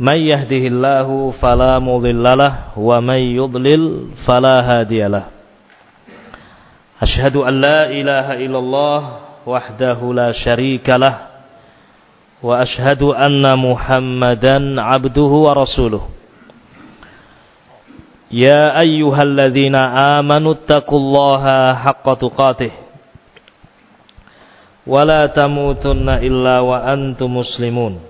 may yahdihillahu fala mudhillalah wa may yudlil fala hadiyalah Ashhadu an la ilaha illallah wahdahu la syarika lah wa ashhadu anna Muhammadan abduhu wa rasuluh. Ya ayyuhalladzina amanu taqullaha haqqa tuqatih wa la tamutunna illa wa antum muslimun.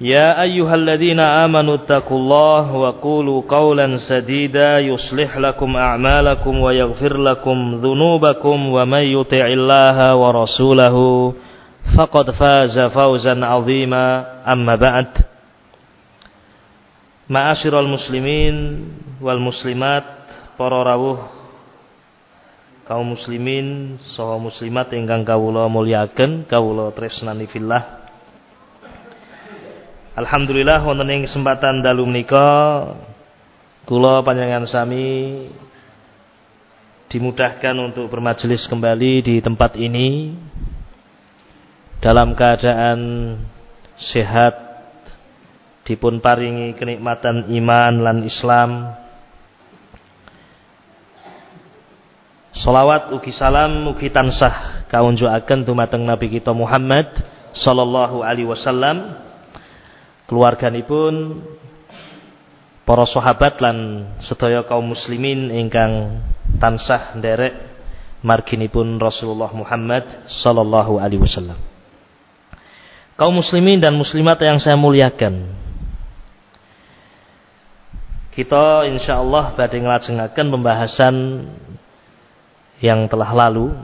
يا أيها الذين آمنوا اتقوا الله وقولوا قولا سديدا يصلح لكم أعمالكم ويغفر لكم ذنوبكم ومن يطع الله ورسوله فقد فاز فوزا عظيما أما بعد معاشر المسلمين والمسلمات para rawuh kaum muslimin saha muslimat ingkang kawula mulyaken kawula tresnani fillah Alhamdulillah wonten ing kesempatan dalu menika kula panjenengan sami dimudahkan untuk bermajelis kembali di tempat ini dalam keadaan sehat dipun paringi kenikmatan iman lan Islam. Salawat ugi salam ugi tansah kaunjukaken dumateng Nabi kita Muhammad sallallahu alaihi wasallam keluarganipun para sahabat lan sedaya kaum muslimin ingkang tansah nderek marginipun Rasulullah Muhammad sallallahu alaihi wasallam. Kaum muslimin dan muslimat yang saya muliakan. Kita insyaallah badhe nglajengaken pembahasan yang telah lalu.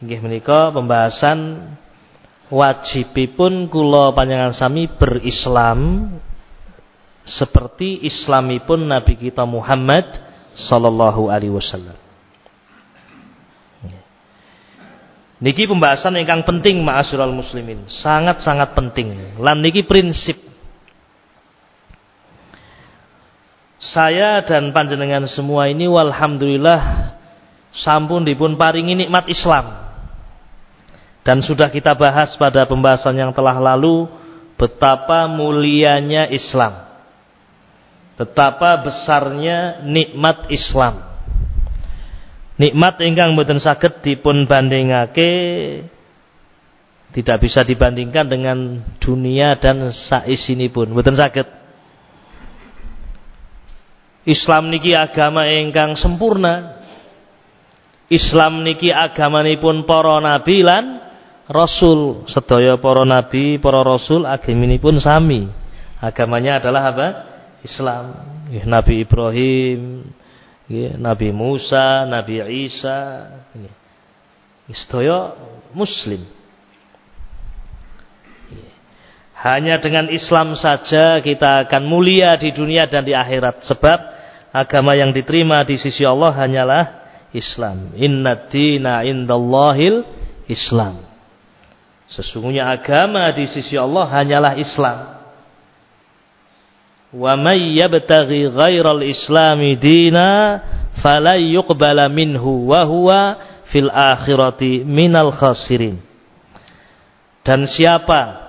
Nggih menika pembahasan wajibipun kula panjenengan sami berislam seperti islamipun Nabi kita Muhammad sallallahu alaihi wasallam. Niki pembahasan ingkang penting ma'asyiral muslimin, sangat-sangat penting. Lan niki prinsip saya dan panjenengan semua ini walhamdulillah sampun dipun paringi nikmat Islam. Dan sudah kita bahas pada pembahasan yang telah lalu betapa mulianya Islam. Betapa besarnya nikmat Islam. Nikmat ingkang mboten saged dipun bandingake tidak bisa dibandingkan dengan dunia dan pun Mboten saged. Islam niki agama ingkang sempurna. Islam niki agamanipun para nabi lan rasul sedaya para nabi para rasul agaminipun sami. Agamanya adalah apa? Islam. Nabi Ibrahim Nabi Musa Nabi Isa sedaya muslim. Hanya dengan Islam saja kita akan mulia di dunia dan di akhirat. Sebab agama yang diterima di sisi Allah hanyalah Islam. Inna dina indallahil Islam Sesungguhnya agama di sisi Allah hanyalah Islam. Wa may yabtaghi ghairal islami dina fala yuqbala minhu wa huwa fil akhirati minal khasirin. Dan siapa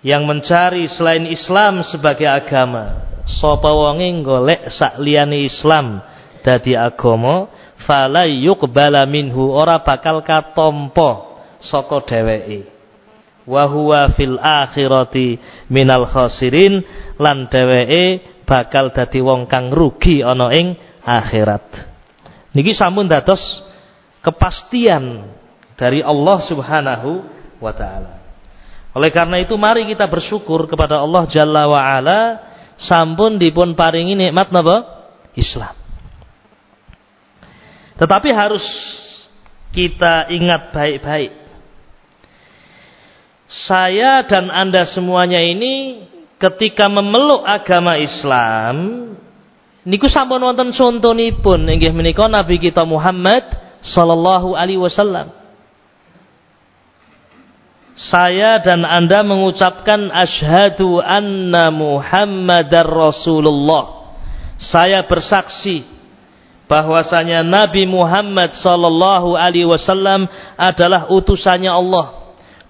yang mencari selain Islam sebagai agama, sapa wonge golek sak liyane Islam dadi agama, fala yuqbala minhu ora bakal katompo saka dheweke wa huwa fil akhirati minal khasirin lan dheweke bakal dadi wong kang rugi ana ing akhirat. Niki sampun dados kepastian dari Allah Subhanahu wa taala. Oleh karena itu mari kita bersyukur kepada Allah Jalla wa ala sampun dipun paringi nikmat napa? Islam. Tetapi harus kita ingat baik-baik. Saya dan Anda semuanya ini ketika memeluk agama Islam niku sampun wonten contonipun inggih menika Nabi kita Muhammad sallallahu alaihi wasallam. Saya dan Anda mengucapkan asyhadu anna Muhammadar Rasulullah. Saya bersaksi bahwasanya Nabi Muhammad sallallahu alaihi wasallam adalah utusannya Allah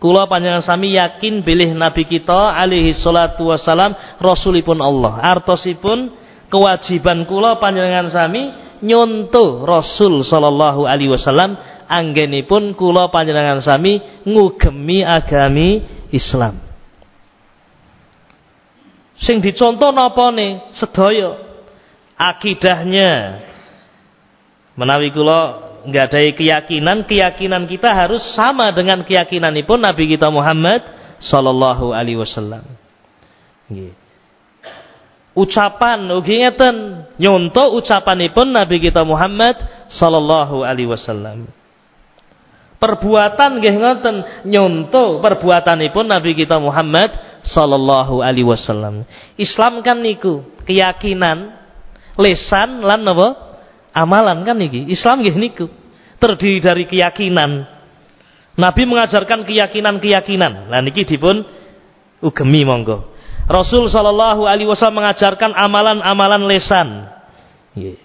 Kula panjenengan sami yakin bilih Nabi kita alaihi salatu wasalam rasulipun Allah. Artosipun kewajiban kula panjenengan sami nyontoh Rasul sallallahu alaihi wasallam anggenipun kula panjenengan sami ngugemi agami Islam. Sing dicontoh napa sedaya akidahnya menawi kula nggak ada keyakinan, keyakinan kita harus sama dengan keyakinan pun Nabi kita Muhammad sallallahu alaihi wasallam. Ucapan ugi ngeten nyonto ucapanipun Nabi kita Muhammad sallallahu alaihi wasallam. Perbuatan nggih ngoten nyonto perbuatanipun Nabi kita Muhammad sallallahu alaihi wasallam. Islam kan niku keyakinan lesan lan napa? Amalan kan niki. Islam nggih niku. Terdiri dari keyakinan. Nabi mengajarkan keyakinan-keyakinan. Nah niki dipun ugemi monggo. Rasul sallallahu alaihi wasallam mengajarkan amalan-amalan lesan. Nggih.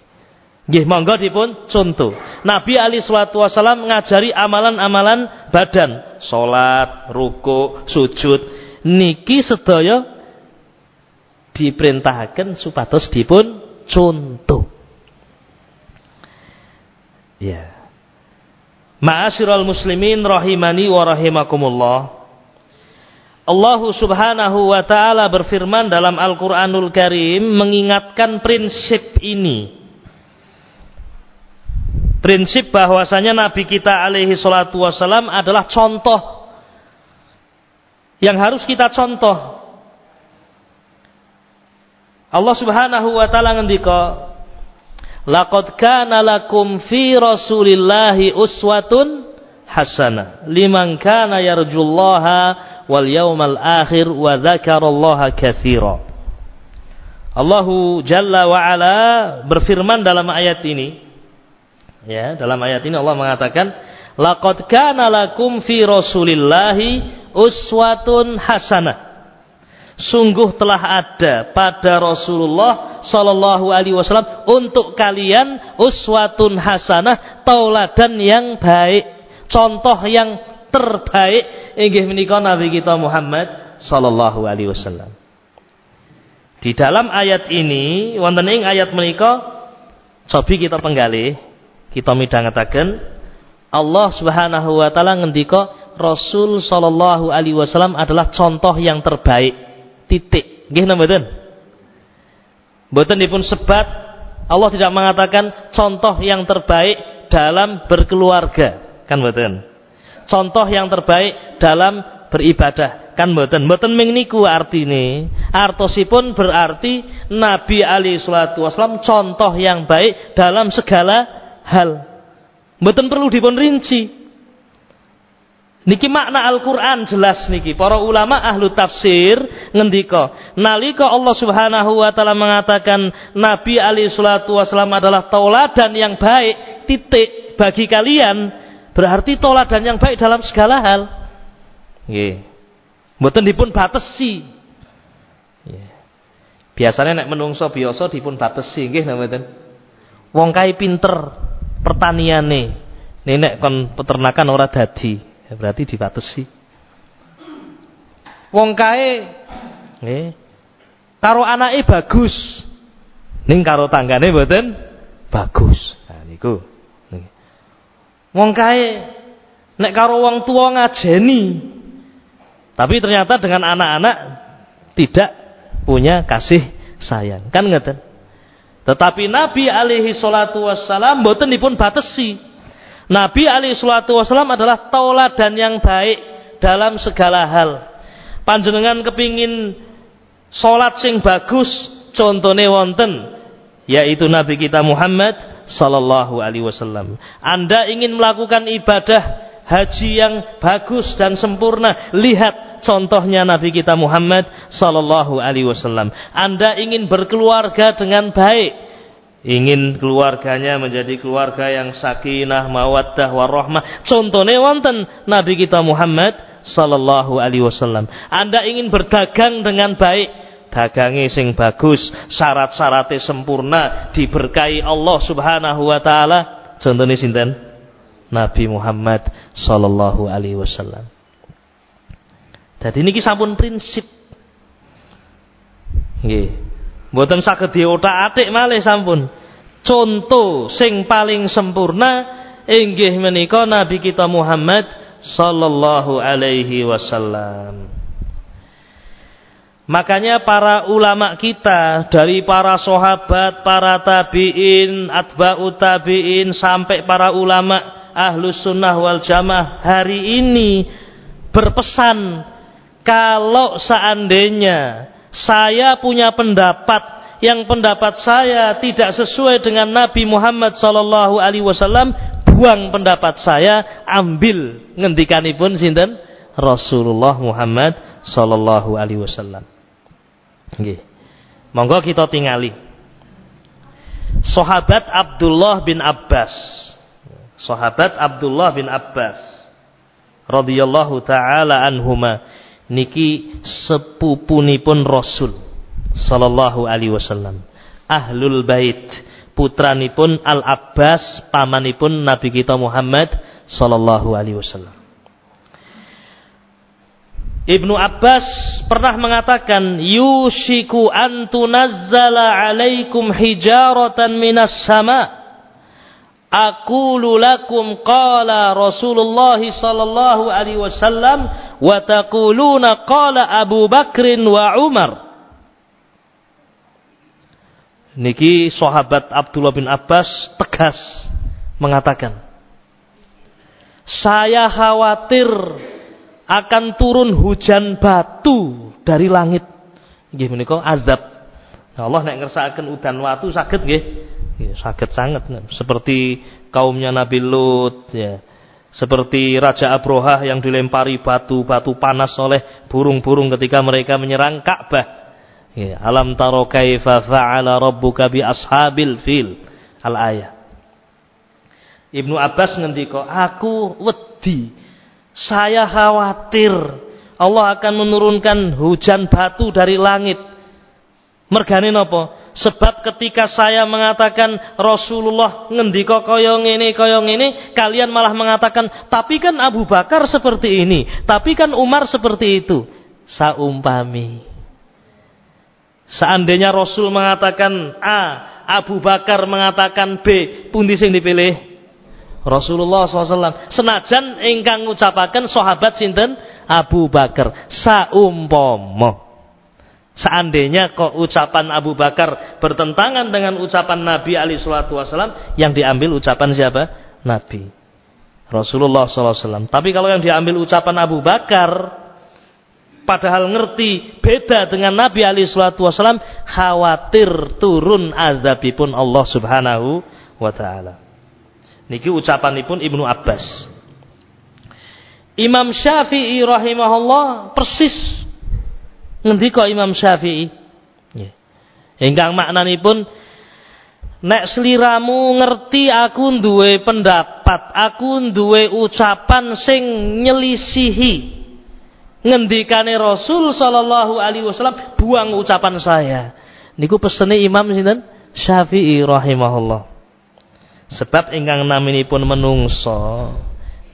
Nggih monggo dipun contoh. Nabi alaihi salatu wasallam mengajari amalan-amalan badan, salat, ruku, sujud. Niki sedaya diperintahkan supados dipun contoh. Ya. Ma'asyiral muslimin rahimani wa rahimakumullah. Allah Subhanahu wa taala berfirman dalam Al-Qur'anul Karim mengingatkan prinsip ini. Prinsip bahwasanya Nabi kita alaihi salatu wasalam adalah contoh yang harus kita contoh. Allah Subhanahu wa taala ngendika Laqad kana lakum fi Rasulillahi uswatun hasanah liman kana yarjullaha wal yawmal akhir wa dzakarallaha katsira. Allahu Jalla wa ala berfirman dalam ayat ini. Ya, dalam ayat ini Allah mengatakan laqad kana lakum fi Rasulillahi uswatun hasanah sungguh telah ada pada Rasulullah Shallallahu Alaihi Wasallam untuk kalian uswatun hasanah tauladan yang baik contoh yang terbaik. Inggih menika Nabi kita Muhammad Shallallahu Alaihi Wasallam. Di dalam ayat ini wonten ing ayat menika cobi kita penggali kita midhangetaken Allah Subhanahu wa taala ngendika Rasul Shallallahu alaihi wasallam adalah contoh yang terbaik titik. Nggih napa mboten? Mboten dipun sebat Allah tidak mengatakan contoh yang terbaik dalam berkeluarga, kan mboten. Contoh yang terbaik dalam beribadah, kan mboten. Mboten ming niku artine. Artosipun berarti Nabi Ali salatu wasallam contoh yang baik dalam segala hal. Mboten perlu dipun rinci. Niki makna Al-Qur'an jelas niki. Para ulama ahlu tafsir ngendika, nalika Allah Subhanahu wa taala mengatakan Nabi Ali salatu wasallam adalah tauladan yang baik, titik bagi kalian, berarti tauladan yang baik dalam segala hal. Nggih. Mboten dipun batesi. Biasanya nek menungso biasa dipun batesi nggih mboten. Wong kae pinter pertaniane. Nenek kon peternakan ora dadi ya berarti dibatasi wong kae nggih. karo anake bagus. Ning karo tanggane mboten? Bagus. Nah niku. Wong kae nek karo wong tua ngajeni. Tapi ternyata dengan anak-anak tidak punya kasih sayang. Kan ngeten? Tetapi Nabi alaihi salatu wassalam mboten dipun batesi. Nabi alaihi salatu wassalam adalah tauladan yang baik dalam segala hal. Panjenengan kepingin salat sing bagus, contone wonten yaitu Nabi kita Muhammad sallallahu alaihi wasallam. Anda ingin melakukan ibadah haji yang bagus dan sempurna, lihat contohnya Nabi kita Muhammad sallallahu alaihi wasallam. Anda ingin berkeluarga dengan baik, ingin keluarganya menjadi keluarga yang sakinah, mawaddah, warahmah. Contohnya wonten Nabi kita Muhammad sallallahu alaihi wasallam. Anda ingin berdagang dengan baik, dagange sing bagus, syarat-syaratnya sempurna, diberkahi Allah Subhanahu wa taala. Contohnya sinten? Nabi Muhammad sallallahu alaihi wasallam. Jadi niki sampun prinsip. Nggih. Mboten saged diotak-atik malih sampun. Contoh sing paling sempurna inggih menika Nabi kita Muhammad sallallahu alaihi wasallam. Makanya para ulama kita dari para sahabat, para tabi'in, atba'ut tabi'in sampai para ulama ahlus sunnah wal jamaah hari ini berpesan kalau seandainya saya punya pendapat yang pendapat saya tidak sesuai dengan Nabi Muhammad sallallahu alaihi wasallam buang pendapat saya ambil ngendikanipun sinten Rasulullah Muhammad sallallahu alaihi wasallam. Monggo kita tingali. Sahabat Abdullah bin Abbas. Sahabat Abdullah bin Abbas radhiyallahu taala anhuma niki sepupunipun Rasul sallallahu alaihi wasallam. Ahlul bait putranipun Al Abbas pamanipun Nabi kita Muhammad sallallahu alaihi wasallam. Ibnu Abbas pernah mengatakan yushiku an tunazzala alaikum hijaratan minas sama aqulu lakum qala Rasulullah sallallahu alaihi wasallam wa taquluna qala Abu Bakrin wa Umar Niki sahabat Abdullah bin Abbas tegas mengatakan saya khawatir akan turun hujan batu dari langit. Nggih menika azab. Nah, Allah nek ngersakaken udan watu saged nggih. Nggih saged sangat seperti kaumnya Nabi Lut ya. Seperti Raja Abrohah yang dilempari batu-batu panas oleh burung-burung ketika mereka menyerang Ka'bah. Ya, alam taro kaifa fa'ala rabbuka bi ashabil fil. Al ayat. Ibnu Abbas ngendika, aku wedi saya khawatir Allah akan menurunkan hujan batu dari langit. Mergane napa? Sebab ketika saya mengatakan Rasulullah ngendika kaya ngene kaya ngene, kalian malah mengatakan, "Tapi kan Abu Bakar seperti ini, tapi kan Umar seperti itu." Saumpami. Seandainya Rasul mengatakan A, Abu Bakar mengatakan B, pundi sing dipilih? Rasulullah SAW senajan ingkang ngucapaken sahabat sinten Abu Bakar saumpomo seandainya kok ucapan Abu Bakar bertentangan dengan ucapan Nabi Ali Shallallahu Wasallam yang diambil ucapan siapa? Nabi. Rasulullah SAW tapi kalau yang diambil ucapan Abu Bakar padahal ngerti beda dengan Nabi Ali Shallallahu Wasallam khawatir turun azabipun Allah Subhanahu wa taala. Niki ucapanipun Ibnu Abbas. Imam Syafi'i rahimahullah persis ngendika Imam Syafi'i. Nggih. Ingkang maknanipun nek sliramu ngerti aku duwe pendapat, aku duwe ucapan sing nyelisihi ngendikane Rasul sallallahu alaihi wasallam, buang ucapan saya. Niku pesene Imam sinten? Syafi'i rahimahullah. Sebab ingkang naminipun menungso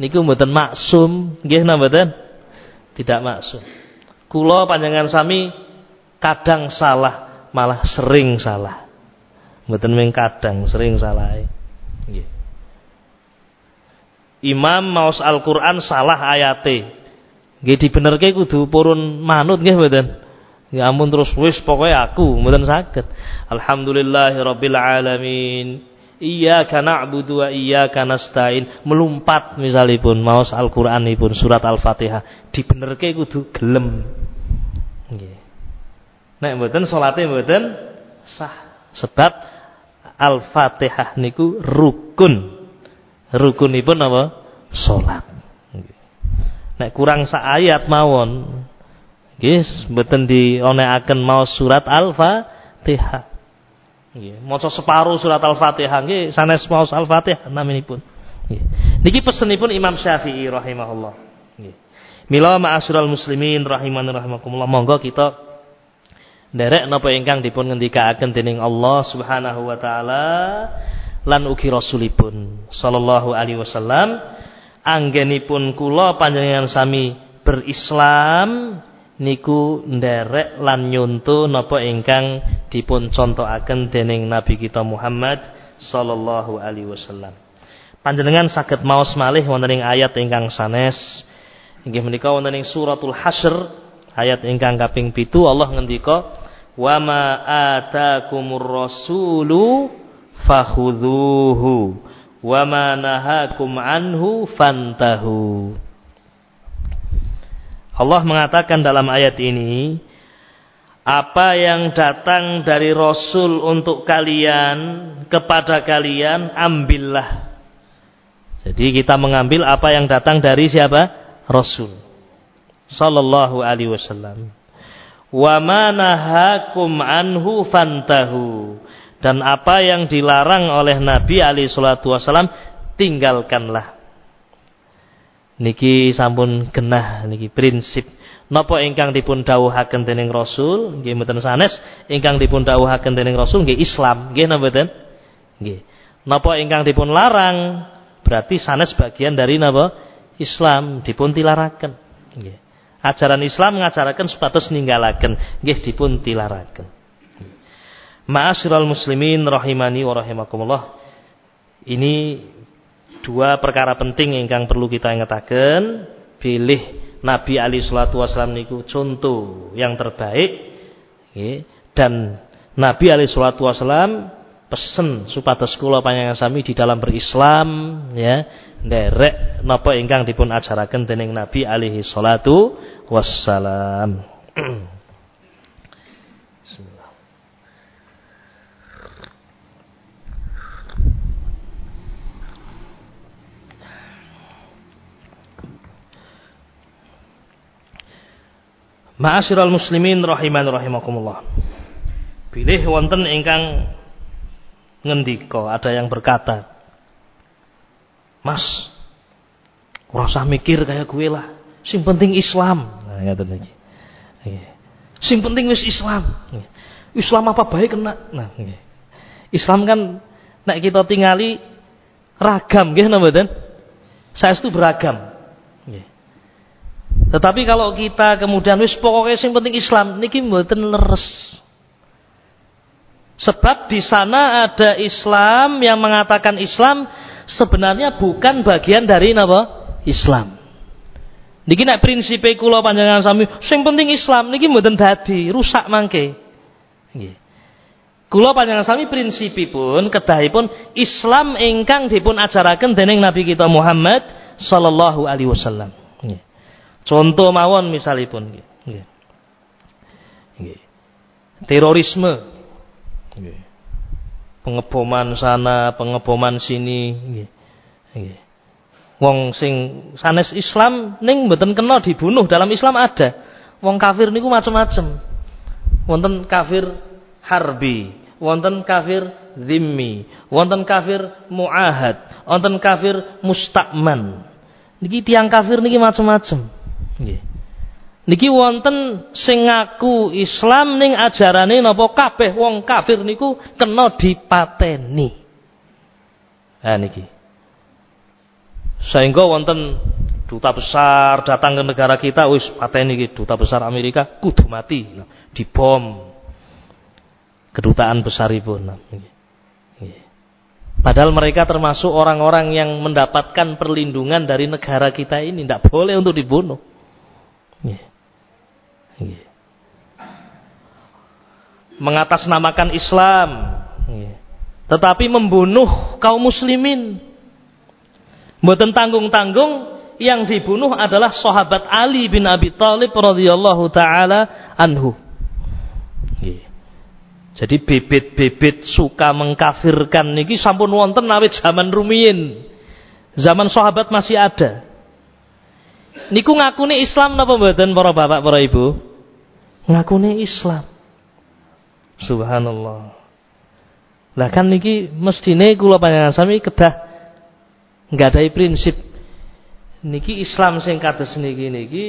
niku mboten maksum, nggih napa? Tidak maksum. Kula panjenengan sami kadang salah, malah sering salah. Mboten mung kadang, sering salah. Nggih. Imam maos Al-Qur'an salah ayate. Nggih dibenerke kudu purun manut nggih mboten? Ya ampun terus wis pokoknya aku mboten saged. Alhamdulillahirabbil alamin. Iyyaka na'budu wa iyyaka nasta'in. Melumpat misalipun maos Al-Qur'anipun surat Al-Fatihah dibenerke kudu gelem. Nggih. Nek mboten salate mboten sah. Sebab Al-Fatihah niku rukun. Rukunipun apa? Salat. Nek kurang sak ayat mawon Nggih, mboten dionekaken maos surat Al-Fatihah. Nggih, maca separuh surat Al-Fatihah nggih sanes maos Al-Fatihah naminipun. Nggih. Niki pesenipun Imam Syafi'i rahimahullah. Nggih. Mila ma'asyiral muslimin rahiman rahimakumullah. Monggo kita nderek napa ingkang dipun ngendikaaken dening Allah Subhanahu wa taala lan ugi rasulipun sallallahu alaihi wasallam anggenipun kula panjenengan sami berislam niku nderek lan nyuntu napa ingkang dipun contohaken dening Nabi kita Muhammad sallallahu alaihi wasallam. Panjenengan saged maos malih wonten ing ayat ingkang sanes inggih menika wonten ing suratul Hasyr ayat ingkang kaping 7 Allah ngendika wa ma atakumur rasulu fakhudhuhu wa ma nahakum anhu fantahu Allah mengatakan dalam ayat ini, apa yang datang dari Rasul untuk kalian, kepada kalian, ambillah. Jadi kita mengambil apa yang datang dari siapa? Rasul. Sallallahu alaihi wasallam. Wa manahakum anhu fantahu. Dan apa yang dilarang oleh Nabi alaihi salatu wasallam, tinggalkanlah niki sampun genah niki prinsip. Napa ingkang dipun dawuhaken dening Rasul? Nggih mboten sanes. Ingkang dipun dawuhaken dening Rasul nggih Islam. Nggih napa mboten? Nggih. Napa ingkang dipun larang? Berarti sanes bagian dari napa? Islam. Dipun tilaraken. Nggih. Ajaran Islam ngajaraken supados ninggalaken. Nggih dipun tilaraken. Ma'asyiral muslimin rahimani wa rahimakumullah. Ini dua perkara penting ingkang perlu kita ingataken pilih Nabi Ali Shallallahu Wasallam niku contoh yang terbaik dan Nabi Ali Shallallahu Wasallam pesen supados kula panjenengan sami di dalam berislam ya. Nderek napa ingkang dipun ajaraken dening Nabi alaihi salatu wassalam Ma'asyiral muslimin rahiman rahimakumullah. Pilih wonten ingkang ngendika, ada yang berkata, "Mas, ora usah mikir kayak gue lah. Sing penting Islam." Nah, ngaten iki. Sing penting wis Islam. Islam apa baik kena. Nah, Islam kan nek kita tingali ragam nggih napa? Saya itu beragam. Tetapi kalau kita kemudian wis pokoknya yang penting Islam niki mboten leres. Sebab di sana ada Islam yang mengatakan Islam sebenarnya bukan bagian dari napa? Islam. Niki nek prinsipe kula panjenengan sami sing penting Islam niki mboten dadi, rusak mangke. Nggih. Kula panjenengan sami prinsipipun kedahipun Islam ingkang dipun ajaraken dening Nabi kita Muhammad sallallahu alaihi wasallam. Contoh mawon misalipun. Terorisme. Pengeboman sana, pengeboman sini. Wong sing sanes Islam ning mboten kena dibunuh dalam Islam ada. Wong kafir niku macam-macam. Wonten kafir harbi, wonten kafir zimmi, wonten kafir muahad, wonten kafir mustakman. Niki tiang kafir niki macam-macam. Nggih. Niki wonten sing ngaku Islam ning ajarane napa kabeh wong kafir niku kena dipateni. Ha niki. Sehingga wonten duta besar datang ke negara kita wis pateni iki duta besar Amerika kudu mati nah, dibom kedutaan besaripun. Nah, Padahal mereka termasuk orang-orang yang mendapatkan perlindungan dari negara kita ini. Tidak boleh untuk dibunuh. Mengatasnamakan Islam, tetapi membunuh kaum muslimin. Mboten tanggung-tanggung yang dibunuh adalah sahabat Ali bin Abi Thalib radhiyallahu taala anhu. Jadi bibit-bibit suka mengkafirkan niki sampun wonten awit zaman rumiyin. Zaman sahabat masih ada. Niku ngakuni Islam napa mboten para bapak para ibu? Ngakuni Islam. Subhanallah. Lah kan niki mestine kula panjenengan sami kedah nggadahi prinsip niki Islam sing kados niki niki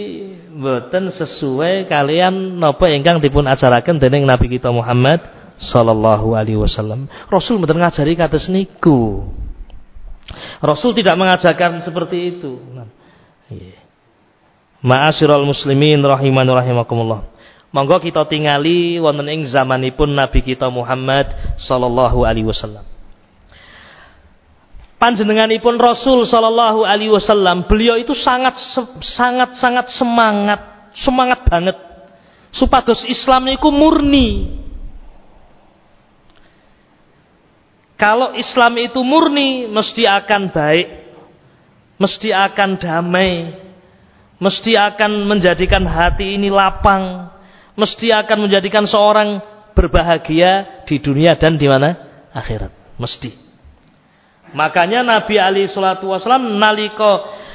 mboten sesuai kalian napa ingkang dipun ajaraken dening Nabi kita Muhammad sallallahu alaihi wasallam. Rasul mboten ngajari kados niku. Rasul tidak mengajarkan seperti itu. Nah, iya. Ma'asyiral muslimin rahiman rahimakumullah. Monggo kita tingali wonten ing zamanipun Nabi kita Muhammad sallallahu alaihi wasallam. Panjenenganipun Rasul sallallahu alaihi wasallam, beliau itu sangat sangat sangat semangat, semangat banget supados Islam itu murni. Kalau Islam itu murni, mesti akan baik, mesti akan damai, mesti akan menjadikan hati ini lapang, mesti akan menjadikan seorang berbahagia di dunia dan di mana? Akhirat. Mesti. Makanya Nabi Ali Shallallahu Wasallam naliko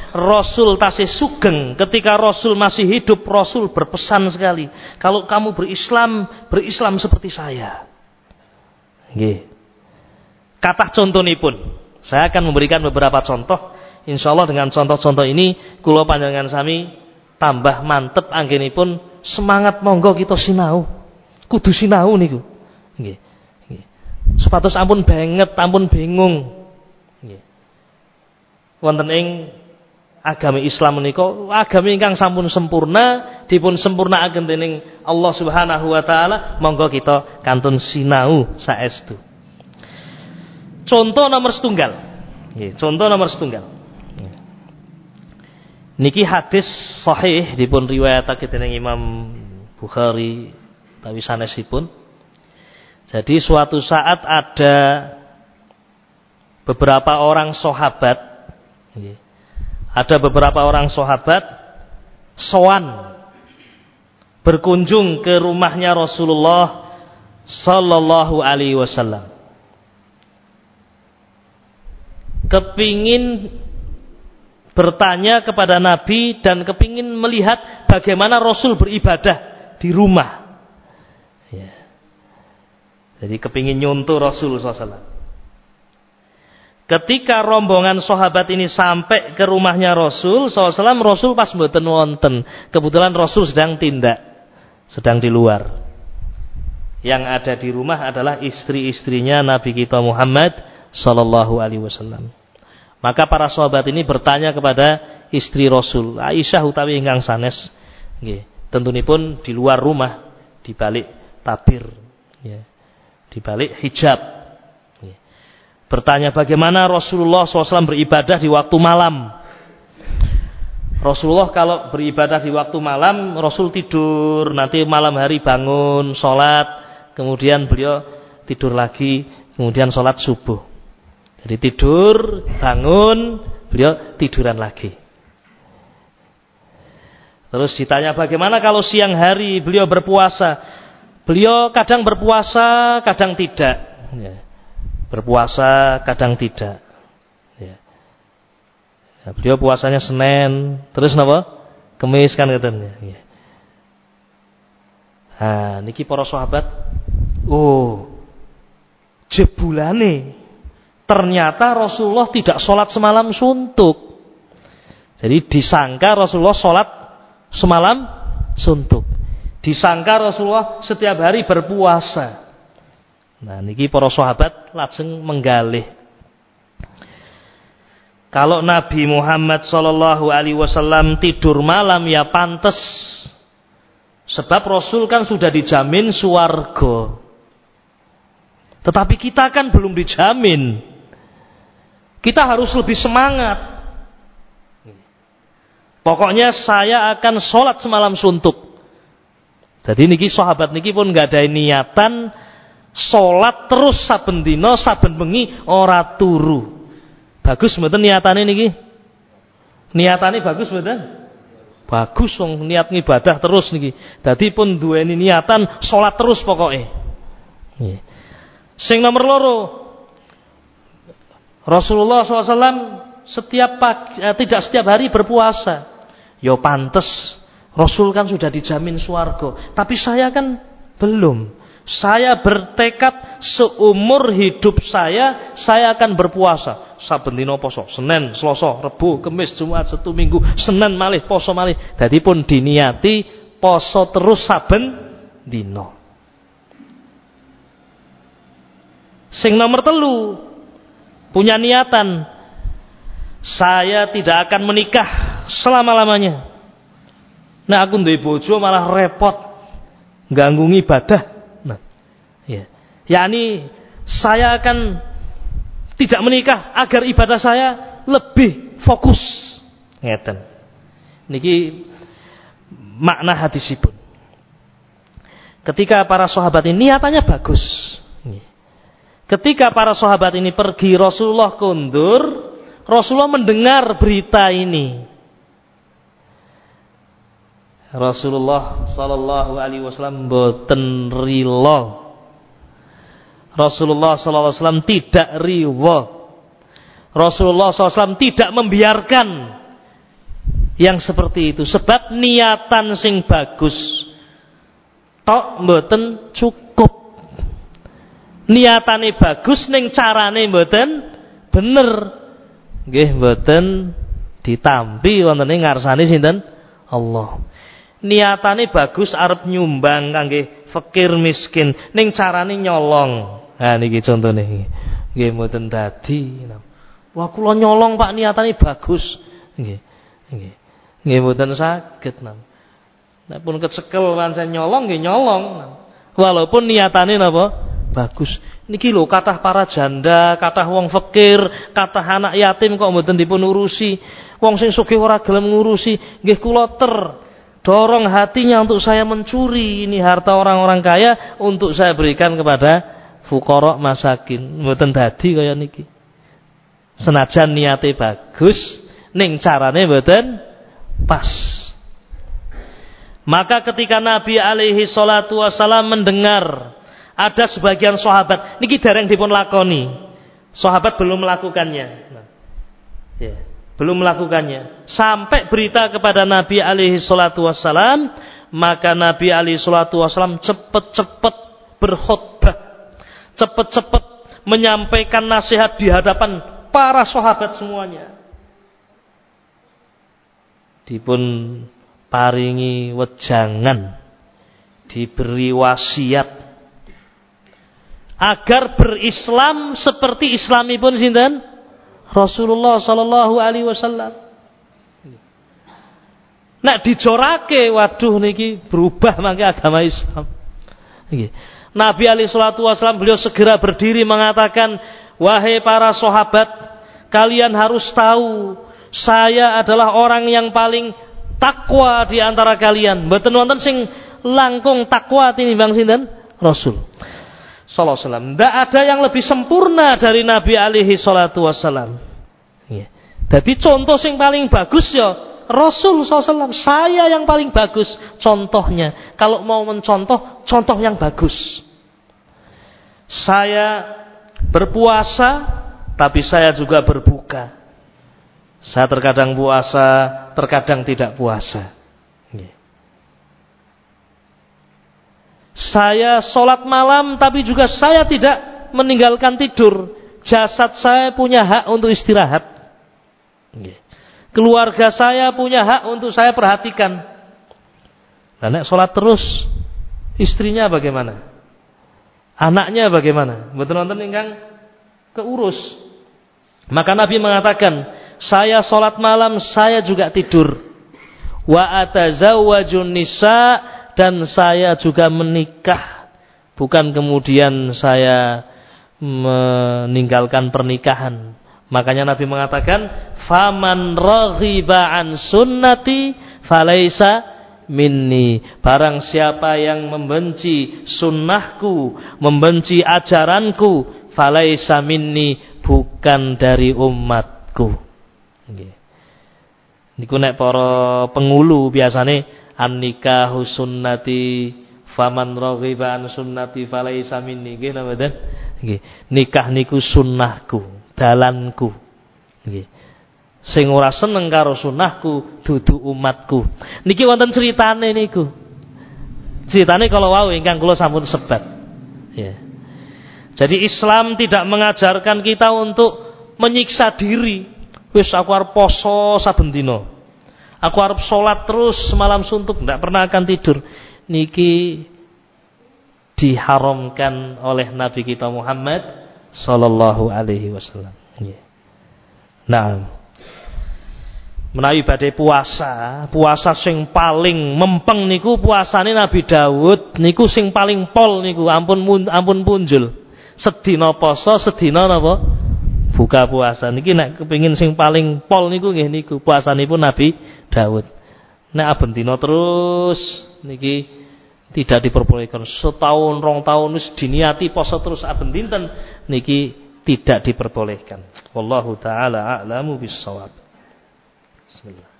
Rasul tasih sugeng ketika Rasul masih hidup Rasul berpesan sekali kalau kamu berislam berislam seperti saya. Nggih. Kata contoh ini pun saya akan memberikan beberapa contoh Insya Allah dengan contoh-contoh ini kulo panjangan sami tambah mantep pun semangat monggo kita sinau. Kudu sinau niku. Nggih. Nggih. Supados ampun banget, ampun bingung. Wonten ing agami Islam menika agami ingkang sampun sempurna dipun sempurnaaken dening Allah Subhanahu wa taala monggo kita kantun sinau saestu. Contoh nomor setunggal. Contoh nomor setunggal. Niki hadis sahih dipun riwayatake dening Imam Bukhari tawi sanesipun. Jadi suatu saat ada beberapa orang sahabat ada beberapa orang sahabat sowan berkunjung ke rumahnya Rasulullah sallallahu alaihi wasallam. Kepingin bertanya kepada Nabi dan kepingin melihat bagaimana Rasul beribadah di rumah. Ya. Jadi kepingin nyuntuh Rasul SAW. Ketika rombongan sahabat ini sampai ke rumahnya Rasul SAW, Rasul pas mboten wonten. Kebetulan Rasul sedang tindak, sedang di luar. Yang ada di rumah adalah istri-istrinya Nabi kita Muhammad Sallallahu Alaihi Wasallam. Maka para sahabat ini bertanya kepada istri Rasul, Aisyah utawi ingkang sanes. Nggih, tentunipun di luar rumah, di balik tabir, ya. Di balik hijab. Bertanya bagaimana Rasulullah SAW beribadah di waktu malam. Rasulullah kalau beribadah di waktu malam, Rasul tidur, nanti malam hari bangun, sholat, kemudian beliau tidur lagi, kemudian sholat subuh. Jadi tidur, bangun, beliau tiduran lagi. Terus ditanya bagaimana kalau siang hari beliau berpuasa. Beliau kadang berpuasa, kadang tidak. Ya. Berpuasa, kadang tidak. Ya. Ya, beliau puasanya Senin, terus napa? Kemis kan katanya. Ya. Nah, niki para sahabat, oh, jebulane Ternyata Rasulullah tidak sholat semalam suntuk. Jadi disangka Rasulullah sholat semalam suntuk. Disangka Rasulullah setiap hari berpuasa. Nah, niki para sahabat langsung menggalih. Kalau Nabi Muhammad Shallallahu Alaihi Wasallam tidur malam ya pantas, sebab Rasul kan sudah dijamin suargo. Tetapi kita kan belum dijamin. Kita harus lebih semangat. Pokoknya saya akan sholat semalam suntuk. Jadi niki sahabat niki pun nggak ada niatan salat terus saben dina saben bengi ora turu. Bagus mboten niatane niki? Niatane bagus mboten? Bagus wong niat ibadah terus niki. Dadi pun duweni niatan salat terus pokoke. Nggih. Sing nomor loro Rasulullah SAW setiap pagi, eh, tidak setiap hari berpuasa. Yo pantes Rasul kan sudah dijamin swarga, tapi saya kan belum. Saya bertekad seumur hidup saya saya akan berpuasa. Saben dina poso, Senin, Selasa, Rebo, Kamis, Jumat, Sabtu, Minggu, Senin malih poso malih. Dadi pun diniati poso terus saben dina. Sing nomor telu punya niatan saya tidak akan menikah selama-lamanya. Nah aku duwe bojo malah repot ganggu ibadah. Nah, ya. Yani saya akan tidak menikah agar ibadah saya lebih fokus. Ngeten. Niki makna hadisipun. Ketika para sahabat ini niatannya bagus. Ketika para sahabat ini pergi Rasulullah kundur, Rasulullah mendengar berita ini. Rasulullah sallallahu alaihi wasallam boten rila. Rasulullah sallallahu alaihi wasallam tidak rila. Rasulullah SAW tidak membiarkan yang seperti itu sebab niatan sing bagus tok mboten cukup niatane bagus ning carane mboten? Bener. Nggih mboten. Ditampi wonten ing ngarsane sinten? Allah. Niatane bagus arep nyumbang kangge fakir miskin ning carane nyolong. Ha niki contone nggih mboten dadi. Wah kula nyolong Pak niatane bagus. Nggih nggih. Nggih mboten saged nam. Nek pun kecekel lan saya nyolong nggih nyolong walaupun niatane napa bagus. Niki lho kathah para janda kathah wong fakir kathah anak yatim kok mboten dipun urusi. Wong sing sugih ora gelem ngurusi. Nggih kula ter. Dorong hatinya untuk saya mencuri. Ini harta orang-orang kaya untuk saya berikan kepada fukorok masakin. Mboten dadi kaya niki. Senajan niate bagus ning carane mboten pas. Maka ketika Nabi alaihi salatu wasalam mendengar ada sebagian sahabat niki dereng dipun lakoni sahabat belum melakukannya nah, ya belum melakukannya. Sampai berita kepada Nabi alaihi salatu wassalam, maka Nabi alaihi salatu wassalam cepat-cepat berkhutbah. Cepat-cepat menyampaikan nasihat di hadapan para sahabat semuanya. Dipun paringi wejangan, diberi wasiat agar berislam seperti islamipun sinten Rasulullah sallallahu alaihi wasallam. Nak dijorake waduh niki berubah mangke agama Islam. Nabi alaihi salatu wasallam beliau segera berdiri mengatakan, "Wahai para sahabat, kalian harus tahu saya adalah orang yang paling takwa di antara kalian." Mboten wonten sing langkung takwa tinimbang sinten? Rasul. Sallallahu alaihi wasallam. Tidak ada yang lebih sempurna dari Nabi alaihi salatu wasallam. Ya. Jadi contoh yang paling bagus ya Rasul SAW. Saya yang paling bagus contohnya. Kalau mau mencontoh, contoh yang bagus. Saya berpuasa, tapi saya juga berbuka. Saya terkadang puasa, terkadang tidak puasa. Saya sholat malam tapi juga saya tidak meninggalkan tidur. Jasad saya punya hak untuk istirahat. Keluarga saya punya hak untuk saya perhatikan. Nah, sholat terus, istrinya bagaimana? Anaknya bagaimana? Betul nonton ingkang keurus. Maka Nabi mengatakan, saya sholat malam, saya juga tidur. Wa atazawwajun nisa' dan saya juga menikah. Bukan kemudian saya meninggalkan pernikahan. Makanya Nabi mengatakan faman raghiba an sunnati falaisa minni. Barang siapa yang membenci sunnahku membenci ajaranku falaisa minni bukan dari umatku. Nggih. Niku nek para pengulu biasane an nikahu sunnati faman raghiba an sunnati falaisa minni. Nggih napa nggih. Nikah niku sunnahku dalanku. Nggih. Sing ora seneng karo sunahku dudu umatku. Niki wonten ceritane niku. Ceritane kalau wau ingkang kula sampun sebat. Ya jadi Islam tidak mengajarkan kita untuk menyiksa diri. Wis aku arep poso saben dina aku arep salat terus semalam suntuk tidak pernah akan tidur niki diharamkan oleh Nabi kita Muhammad sallallahu alaihi wasallam. Nah, menawi badhe puasa, puasa sing paling mempeng niku puasane Nabi Daud niku sing paling pol niku ampun ampun punjul. Sedina poso, sedina napa? Buka puasa. Niki nek kepengin sing paling pol niku nggih niku puasanipun Nabi Daud. Nek aben dina terus niki tidak diperbolehkan setahun rong tahun wis diniati poso terus aben dinten niki tidak diperbolehkan. Wallahu taala a'lamu bissawab. Bismillah.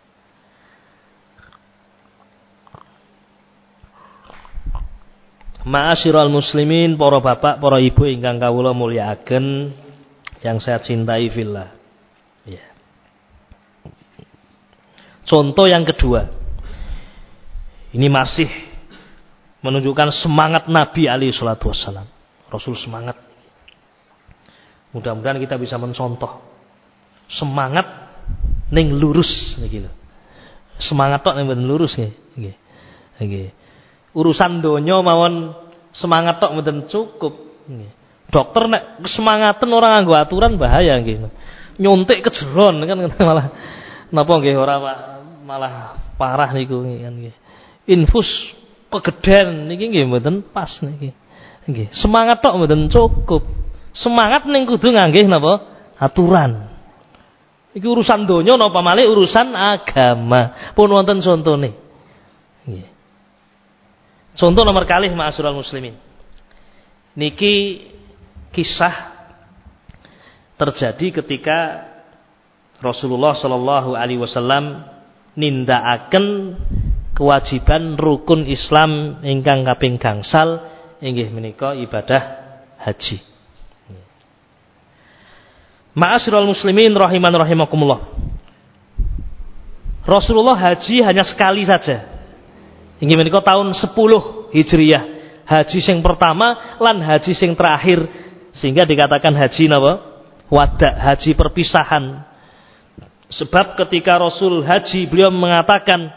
Ma'asyiral muslimin, para bapak, para ibu ingkang kawula mulyakaken yang saya cintai fillah. Ya. Contoh yang kedua. Ini masih menunjukkan semangat Nabi alaihi salatu. Rasul semangat. Mudah-mudahan kita bisa mencontoh semangat ning lurus niki. Semangat tok ning lurus nggih. Nggih. Urusan donya mawon semangat tok mboten cukup nggih. Dokter nek semangatan orang nganggo aturan bahaya nggih. Nyuntik kejeron kan malah napa nggih ora malah parah niku kan nggih. Infus kegeden niki nggih mboten pas niki. Nggih, semangat tok mboten cukup. Semangat ning kudu nganggih napa? Aturan. Iki urusan donya napa malih urusan agama. Pun wonten contone. Nggih. Contoh nomor kalih ma'asyiral muslimin. Niki kisah terjadi ketika Rasulullah Shallallahu alaihi wasallam nindakaken kewajiban rukun Islam ingkang kaping gangsal inggih menika ibadah haji. Ma'asyiral muslimin rahiman rahimakumullah. Rasulullah haji hanya sekali saja. Inggih menika tahun 10 Hijriah. Haji sing pertama lan haji sing terakhir sehingga dikatakan haji napa? Wada, haji perpisahan. Sebab ketika Rasul haji beliau mengatakan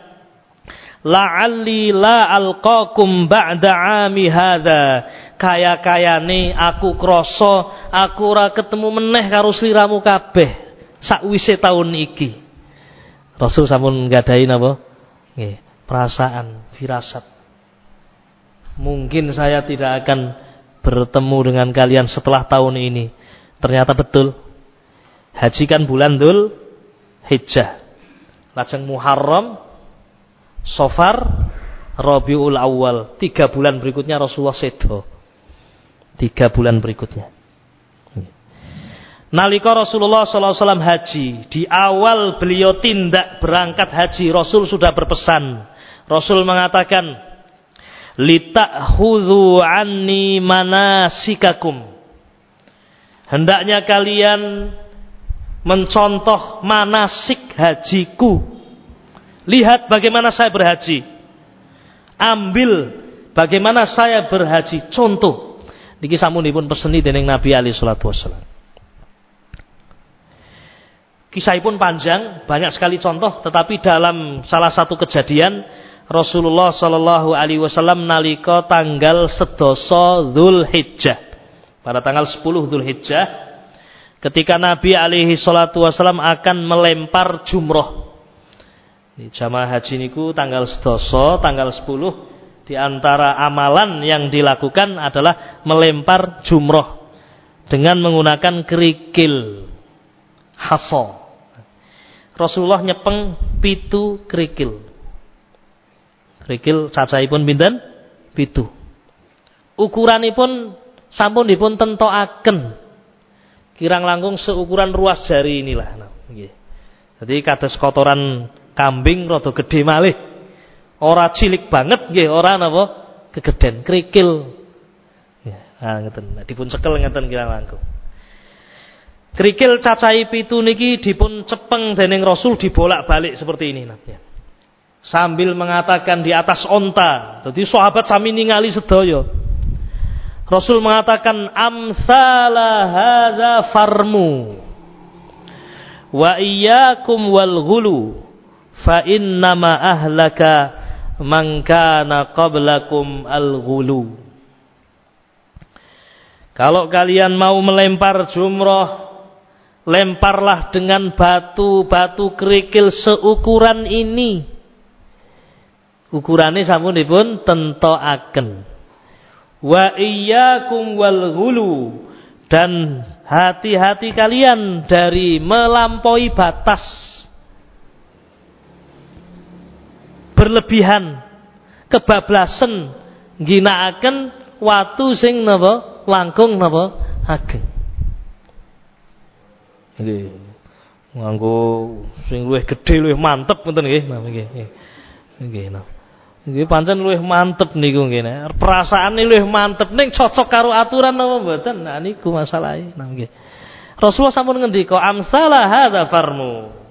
la'alli la alqakum ba'da ami hadza kaya-kayane aku krasa aku ora ketemu meneh karo sliramu kabeh sakwise taun iki. Rasul sampun nggadahi napa? Nggih perasaan firasat. Mungkin saya tidak akan bertemu dengan kalian setelah tahun ini. Ternyata betul. Haji kan bulan Dzul Hijjah lajeng Muharram Sofar Rabiul Awal tiga bulan berikutnya Rasulullah sedo tiga bulan berikutnya. Nalika Rasulullah SAW haji, di awal beliau tindak berangkat haji, Rasul sudah berpesan. Rasul mengatakan, "Litakhudhu anni manasikakum." Hendaknya kalian mencontoh manasik hajiku. Lihat bagaimana saya berhaji. Ambil bagaimana saya berhaji. Contoh Niki samunipun peseni dening Nabi alaihi salatu wasallam. Kisahipun panjang, banyak sekali contoh, tetapi dalam salah satu kejadian Rasulullah Shallallahu Alaihi Wasallam nalika tanggal sedoso Hijjah pada tanggal 10 Hijjah ketika Nabi alaihi salatu wasallam akan melempar jumroh di jamaah haji niku tanggal sedoso tanggal 10 di antara amalan yang dilakukan adalah melempar jumroh dengan menggunakan kerikil haso. Rasulullah nyepeng pitu kerikil. Kerikil cacahipun pinten? Pitu. Ukuranipun sampun dipun tentokaken. Kirang langkung seukuran ruas jari inilah. Nah, Jadi kados kotoran kambing rada gede malih. Ora cilik banget nggih, ora napa kegeden, kerikil. Nah ngeten. Dipun cekel ngeten kirang langkung. Kerikil cacai pitu niki dipun cepeng dening Rasul dibolak-balik seperti ini namanya. Sambil mengatakan di atas onta. Jadi sahabat sami ningali sedaya. Rasul mengatakan amsala hadza farmu wa iyyakum wal ghulu fa innama ahlaka man kana qablakum al ghulu. Kalau kalian mau melempar jumroh lemparlah dengan batu-batu kerikil seukuran ini. Ukurannya sampun dipun tentoaken wa iyyakum wal ghulu. Dan hati-hati kalian dari melampaui batas berlebihan kebablasan ginakaken watu sing napa? Langkung napa? Ageng. Nggih. Nganggo sing luwih gedhe luwih mantep ngoten nggih. Nggih nggih. Nggih Nggih pancen luwih mantep niku nggih. Perasaane luwih mantep ning cocok karo aturan napa mboten? Nah niku masalahe. Nah nggih. Rasulullah sampun ngendika amsalah hadza farmu.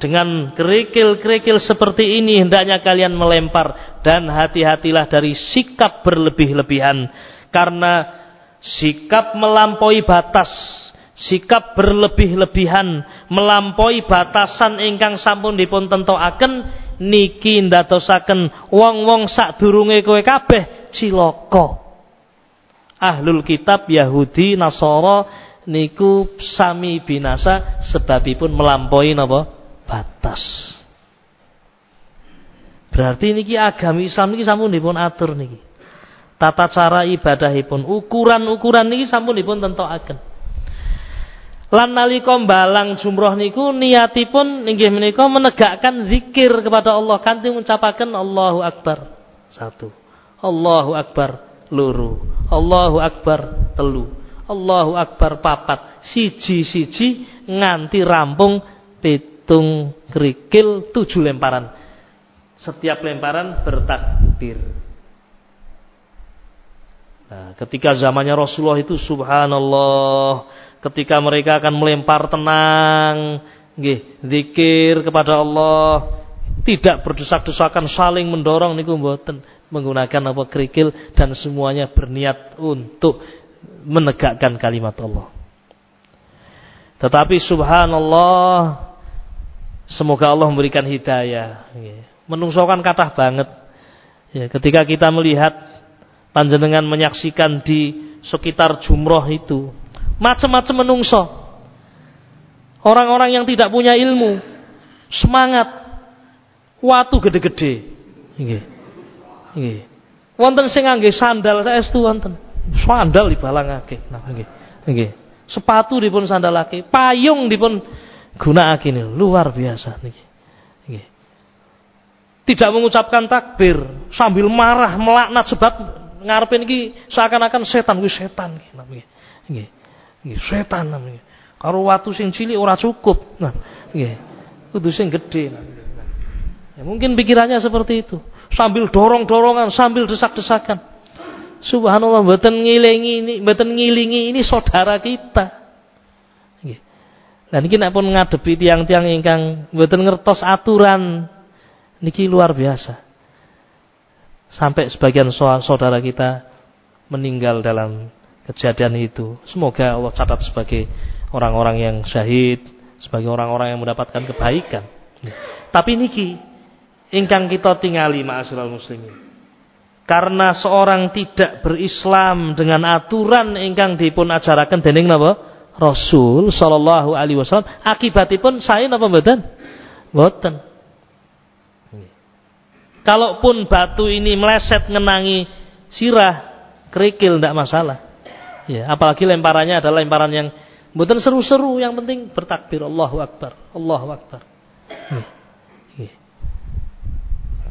Dengan kerikil-kerikil seperti ini hendaknya kalian melempar dan hati-hatilah dari sikap berlebih-lebihan karena sikap melampaui batas sikap berlebih-lebihan melampaui batasan ingkang sampun dipun tentokaken niki ndadosaken wong-wong sadurunge kowe kabeh cilaka. Ahlul kitab Yahudi Nasara niku sami binasa sebabipun melampaui napa? Batas. Berarti niki agami Islam niki sampun dipun atur niki. Tata cara ibadahipun ukuran-ukuran niki sampun dipun tentokaken Lan nalika balang jumroh niku niatipun inggih menika menegakkan zikir kepada Allah kanthi mengucapaken Allahu Akbar. Satu. Allahu Akbar loro. Allahu Akbar telu. Allahu Akbar papat. Siji-siji nganti rampung pitung kerikil tujuh lemparan. Setiap lemparan bertakbir. Nah, ketika zamannya Rasulullah itu subhanallah ketika mereka akan melempar tenang, nggih, zikir kepada Allah, tidak berdesak-desakan saling mendorong niku mboten menggunakan apa kerikil dan semuanya berniat untuk menegakkan kalimat Allah. Tetapi subhanallah semoga Allah memberikan hidayah. Menungsokan kata banget. Ya, ketika kita melihat panjenengan menyaksikan di sekitar jumroh itu macam-macam menungso. Orang-orang yang tidak punya ilmu, semangat, watu gede-gede. Nggih. Nggih. Wonten sing ngangge sandal saestu wonten. Sandal dibalangake. Nah, nggih. Nggih. Sepatu dipun sandalake, payung dipun gunakake luar biasa niki. Nggih. Tidak mengucapkan takbir sambil marah melaknat sebab ngarepe niki seakan-akan setan wis setan nggih. Nggih. Nggih, setan namanya. Karo watu sing cilik ora cukup. Nah, nggih. Kudu sing gedhe. Ya, mungkin pikirannya seperti itu. Sambil dorong-dorongan, sambil desak-desakan. Subhanallah mboten ngilingi ini, mboten ngilingi ini saudara kita. Nggih. Dan iki pun ngadepi tiang-tiang ingkang mboten ngertos aturan niki luar biasa. Sampai sebagian saudara kita meninggal dalam kejadian itu. Semoga Allah catat sebagai orang-orang yang syahid, sebagai orang-orang yang mendapatkan kebaikan. Tapi niki ingkang kita tingali ma'asyiral muslimin. Karena seorang tidak berislam dengan aturan ingkang dipun ajaraken dening napa? Rasul sallallahu alaihi wasallam akibatipun saya napa mboten? Mboten. Kalaupun batu ini meleset ngenangi sirah kerikil tidak masalah. Ya, apalagi lemparannya adalah lemparan yang bukan seru-seru, yang penting bertakbir Allahu Akbar, Allahu Akbar. Ya. Ya.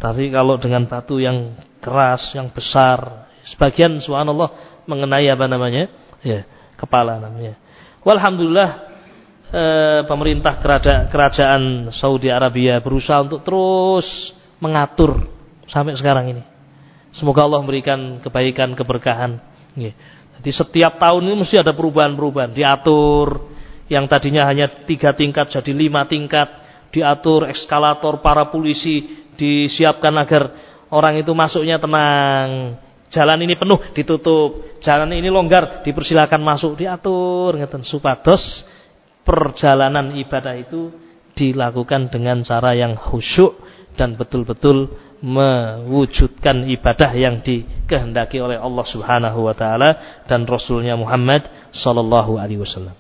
Tapi kalau dengan batu yang keras, yang besar, sebagian subhanallah mengenai apa namanya? Ya, kepala namanya. Walhamdulillah eh, pemerintah kerajaan, kerajaan Saudi Arabia berusaha untuk terus mengatur sampai sekarang ini. Semoga Allah memberikan kebaikan, keberkahan. Ya. Jadi setiap tahun ini mesti ada perubahan-perubahan, diatur yang tadinya hanya tiga tingkat jadi lima tingkat, diatur eskalator para polisi disiapkan agar orang itu masuknya tenang. Jalan ini penuh ditutup, jalan ini longgar dipersilakan masuk, diatur ngeten. Supados perjalanan ibadah itu dilakukan dengan cara yang khusyuk dan betul-betul mewujudkan ibadah yang dikehendaki oleh Allah Subhanahu wa taala dan rasulnya Muhammad sallallahu alaihi wasallam.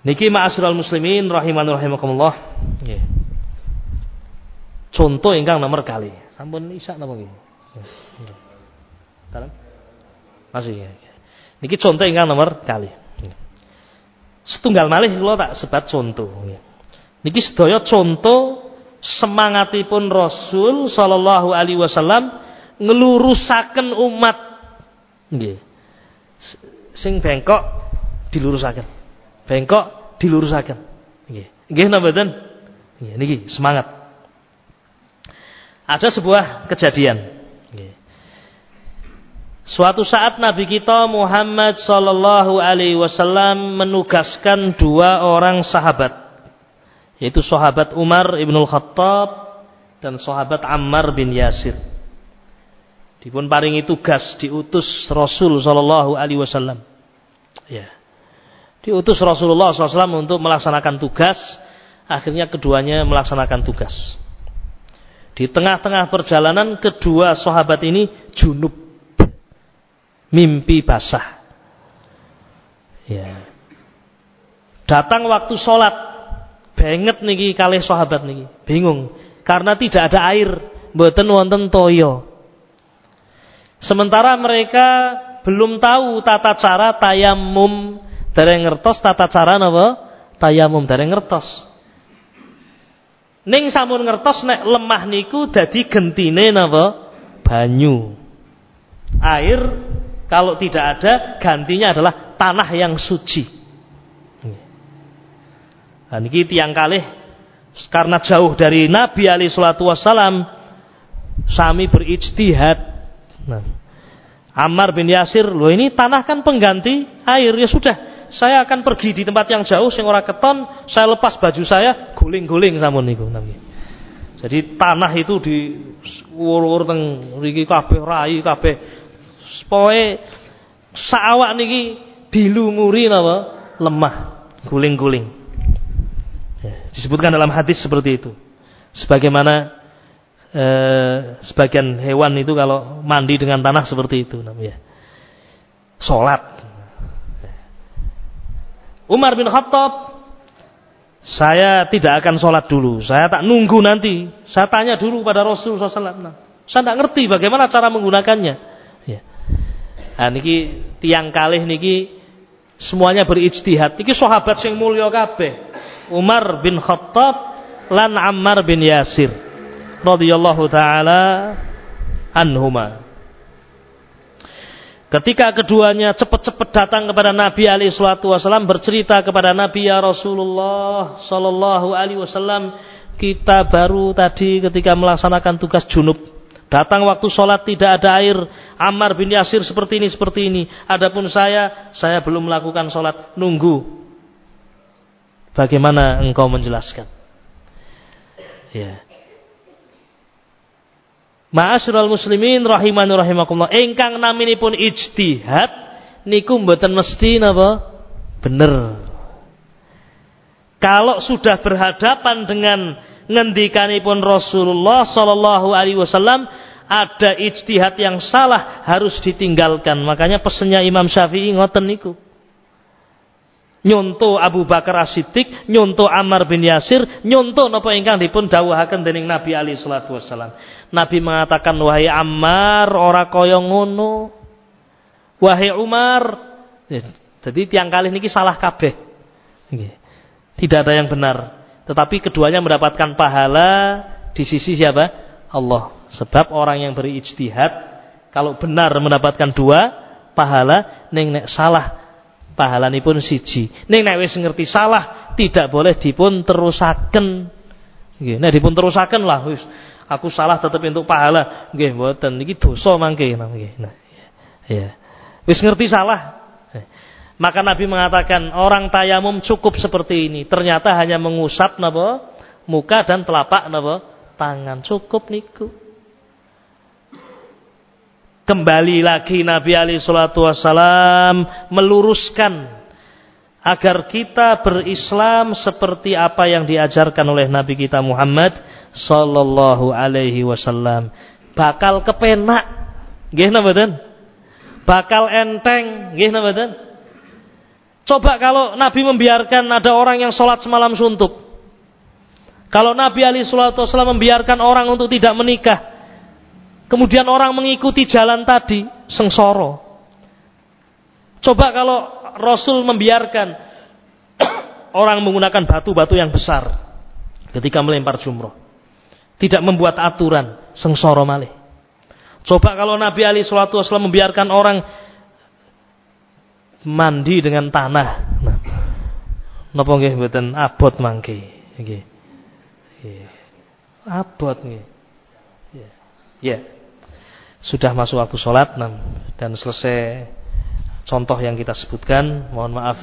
Niki ma'asyiral muslimin rahiman rahimakumullah. Nggih. Contoh ingkang nomor kali. Sampun isak napa nggih? Dalam? Masih ya. Niki contoh ingkang nomor kali. Setunggal malih kula tak sebat contoh. Niki sedaya contoh semangatipun Rasul sallallahu alaihi wasallam ngelurusaken umat. Nggih. Sing bengkok dilurusaken bengkok dilurusaken. Nggih. Nggih mboten? Nggih niki semangat. Ada sebuah kejadian. Suatu saat Nabi kita Muhammad sallallahu alaihi wasallam menugaskan dua orang sahabat yaitu sahabat Umar ibnul Khattab dan sahabat Ammar bin Yasir. Dipun paringi tugas diutus Rasul sallallahu alaihi wasallam. Ya. Diutus Rasulullah SAW untuk melaksanakan tugas. Akhirnya keduanya melaksanakan tugas. Di tengah-tengah perjalanan kedua sahabat ini junub. Mimpi basah. Ya. Datang waktu sholat. Banget niki kali sahabat niki. Bingung. Karena tidak ada air. Mboten wonten toyo. Sementara mereka belum tahu tata cara tayamum Dereng ngertos tata cara napa? Tayamum dereng ngertos. Ning sampun ngertos nek lemah niku dadi gentine napa? Banyu. Air kalau tidak ada gantinya adalah tanah yang suci. Nah, niki tiang kalih karena jauh dari Nabi alaihi salatu wasalam sami berijtihad. Nah, Ammar bin Yasir, loh ini tanah kan pengganti air ya sudah saya akan pergi di tempat yang jauh sing ora keton, saya lepas baju saya, guling-guling sampun niku nami. Jadi tanah itu di urur teng mriki kabeh rai kabeh. Pokoke saawak niki dilumuri napa? Lemah, guling-guling. Ya, disebutkan dalam hadis seperti itu. Sebagaimana eh, sebagian hewan itu kalau mandi dengan tanah seperti itu namanya. Salat Umar bin Khattab saya tidak akan sholat dulu. Saya tak nunggu nanti. Saya tanya dulu pada Rasul SAW. Nah, saya tidak ngerti bagaimana cara menggunakannya. Ya. Nah, niki tiang kalih niki semuanya berijtihad. Niki sahabat sing mulya kabeh. Umar bin Khattab lan Ammar bin Yasir radhiyallahu taala anhuma. Ketika keduanya cepat-cepat datang kepada Nabi alaihi salatu wasallam bercerita kepada Nabi ya Rasulullah sallallahu alaihi wasallam kita baru tadi ketika melaksanakan tugas junub datang waktu sholat tidak ada air Ammar bin Yasir seperti ini seperti ini. Adapun saya saya belum melakukan sholat. Nunggu bagaimana engkau menjelaskan ya Ma'asyiral muslimin rahimani rahimakumullah. Ingkang naminipun ijtihad niku mboten mesti napa? Bener. Kalau sudah berhadapan dengan ngendikanipun Rasulullah sallallahu alaihi wasallam ada ijtihad yang salah harus ditinggalkan. Makanya pesennya Imam Syafi'i ngoten niku nyonto Abu Bakar As-Siddiq, nyonto Ammar bin Yasir, nyonto napa ingkang dipun dawuhaken dening Nabi Ali salatu wasallam. Nabi mengatakan wahai Ammar ora kaya ngono. Wahai Umar. Ya, jadi tiang kali niki salah kabeh. Tidak ada yang benar. Tetapi keduanya mendapatkan pahala di sisi siapa? Allah. Sebab orang yang berijtihad kalau benar mendapatkan dua pahala, nek salah pun siji. Ning nek wis ngerti salah tidak boleh dipun terusaken. Nggih, nek dipun terusaken lah wis aku salah tetep untuk pahala. Nggih, mboten niki dosa mangke nggih. Nah, ya. Wis ngerti salah. Maka Nabi mengatakan orang tayamum cukup seperti ini. Ternyata hanya mengusap napa muka dan telapak napa tangan cukup niku. Kembali lagi Nabi Ali Shallallahu Wasallam meluruskan agar kita berislam seperti apa yang diajarkan oleh Nabi kita Muhammad Sallallahu Alaihi Wasallam. Bakal kepenak, gih Bakal enteng, gih Coba kalau Nabi membiarkan ada orang yang sholat semalam suntuk. Kalau Nabi Ali Shallallahu Wasallam membiarkan orang untuk tidak menikah, kemudian orang mengikuti jalan tadi, sengsoro. Coba kalau Rasul membiarkan orang menggunakan batu-batu yang besar ketika melempar jumroh, tidak membuat aturan, sengsoro malih. Coba kalau Nabi Ali Shallallahu Wasallam membiarkan orang mandi dengan tanah. Nah, napa nggih mboten abot mangke nggih. Abot nggih. Ya. ya. Sudah masuk waktu sholat dan selesai contoh yang kita sebutkan. Mohon maaf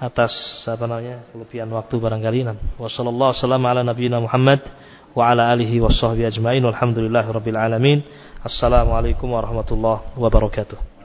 atas apa namanya kelebihan waktu barangkali. Wassalamualaikum ala nabiyina Muhammad wa ala alihi washabbihi ajmain. Walhamdulillahirabbil alamin. Assalamualaikum warahmatullahi wabarakatuh.